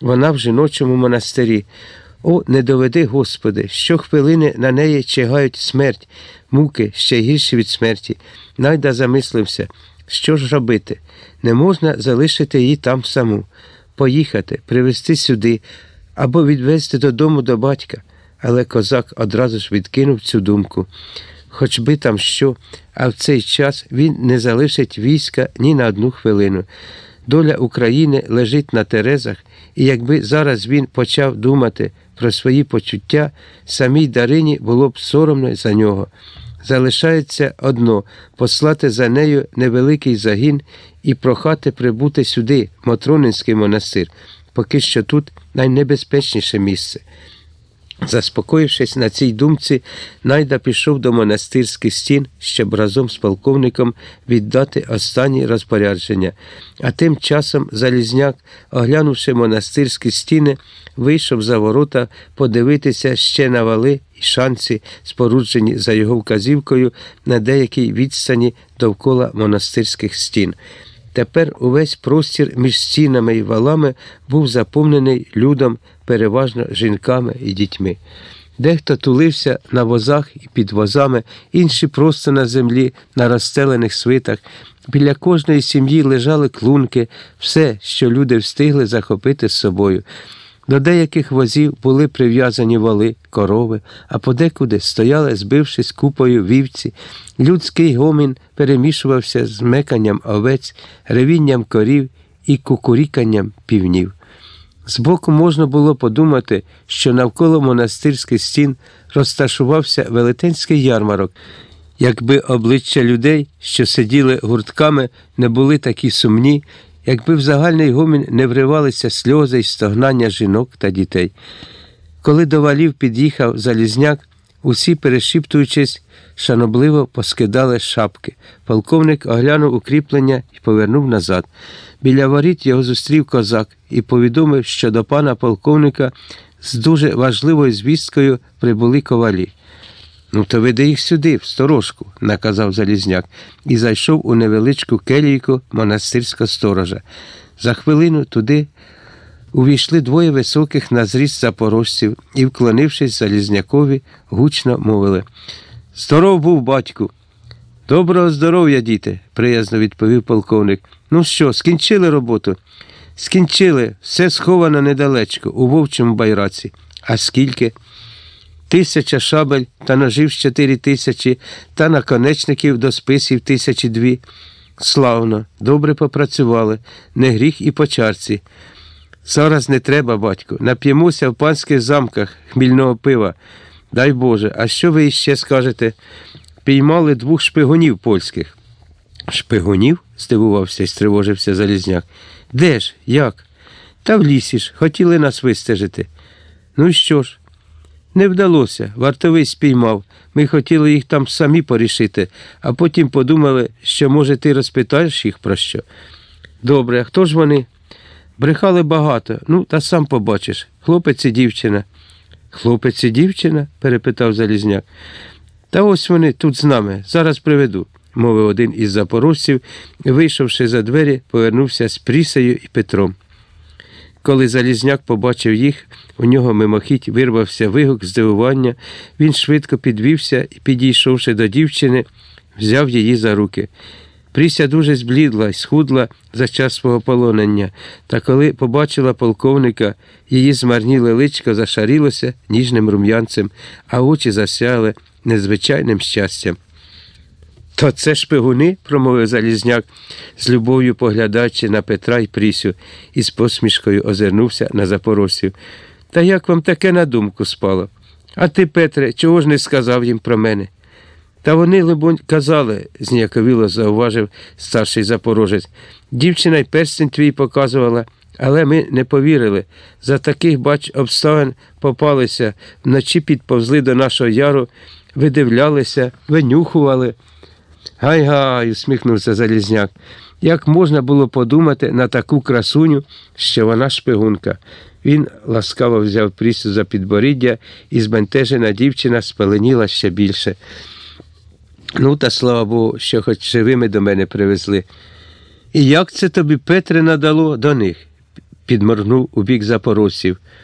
вона в жіночому монастирі. О, не доведи, Господи, щохвилини на неї чигають смерть, муки ще гірші від смерті. Найда замислився, що ж робити? Не можна залишити її там саму, поїхати, привезти сюди або відвезти додому до батька. Але козак одразу ж відкинув цю думку. Хоч би там що, а в цей час він не залишить війська ні на одну хвилину. Доля України лежить на Терезах, і якби зараз він почав думати про свої почуття, самій Дарині було б соромно за нього. Залишається одно послати за нею невеликий загін і прохати прибути сюди, Матронинський монастир, поки що тут найнебезпечніше місце. Заспокоївшись на цій думці, Найда пішов до монастирських стін, щоб разом з полковником віддати останні розпорядження. А тим часом Залізняк, оглянувши монастирські стіни, вийшов за ворота подивитися ще на вали і шанці, споруджені за його вказівкою на деякій відстані довкола монастирських стін. Тепер увесь простір між стінами і валами був заповнений людом, переважно жінками і дітьми. Дехто тулився на возах і під возами, інші просто на землі, на розстелених свитах. Біля кожної сім'ї лежали клунки, все, що люди встигли захопити з собою. До деяких возів були прив'язані воли, корови, а подекуди стояли, збившись купою вівці. Людський гомін перемішувався з меканням овець, ревінням корів і кукуріканням півнів. Збоку можна було подумати, що навколо монастирських стін розташувався велетенський ярмарок, якби обличчя людей, що сиділи гуртками, не були такі сумні, якби в загальний гомін не вривалися сльози й стогнання жінок та дітей. Коли до валів під'їхав Залізняк, усі, перешіптуючись, шанобливо поскидали шапки. Полковник оглянув укріплення і повернув назад. Біля воріт його зустрів козак і повідомив, що до пана полковника з дуже важливою звісткою прибули ковалі. Ну, то веди їх сюди, в сторожку, наказав Залізняк, і зайшов у невеличку келійку монастирського сторожа. За хвилину туди увійшли двоє високих на зріст запорожців і, вклонившись Залізнякові, гучно мовили Здоров був, батьку. Доброго здоров'я, діти, приязно відповів полковник. Ну що, скінчили роботу? Скінчили, все сховано недалечко, у вовчому байраці. А скільки? Тисяча шабель та ножів з чотири тисячі, та наконечників до списів тисячі дві. Славно, добре попрацювали, не гріх і по чарці. Зараз не треба, батько. Нап'ємося в панських замках хмільного пива. Дай Боже, а що ви іще скажете? Піймали двох шпигунів польських. Шпигунів? здивувався і стривожився Залізняк. Де ж? Як? Та в лісі ж, хотіли нас вистежити. Ну що ж? Не вдалося, вартовий спіймав. Ми хотіли їх там самі порішити, а потім подумали, що, може, ти розпитаєш їх про що. Добре, а хто ж вони? Брехали багато, ну, та сам побачиш. Хлопець і дівчина. Хлопець і дівчина? перепитав Залізняк. Та ось вони тут з нами, зараз приведу, мовив один із запорожців, вийшовши за двері, повернувся з Прісею і Петром. Коли Залізняк побачив їх, у нього мимохідь вирвався вигук здивування, він швидко підвівся і, підійшовши до дівчини, взяв її за руки. Пріся дуже зблідла й схудла за час свого полонення, та коли побачила полковника, її змарніле личко зашарілося ніжним рум'янцем, а очі засяли незвичайним щастям. То це шпигуни, промовив Залізняк, з любов'ю поглядаючи на Петра й Прісю, і з посмішкою озирнувся на запорожців. Та як вам таке на думку спало? А ти, Петре, чого ж не сказав їм про мене? Та вони, либонь, казали, зніяковіло зауважив старший запорожець. Дівчина й перстень твій показувала, але ми не повірили. За таких, бач, обставин попалися, вночі підповзли до нашого яру, видивлялися, винюхували. Гай гай, усміхнувся Залізняк. Як можна було подумати на таку красуню, що вона шпигунка? Він ласкаво взяв прісу за підборіддя, і збентежена дівчина спаленіла ще більше. Ну, та слава Богу, що хоч живими до мене привезли. І як це тобі, Петре, надало до них? підморгнув у бік запорожців.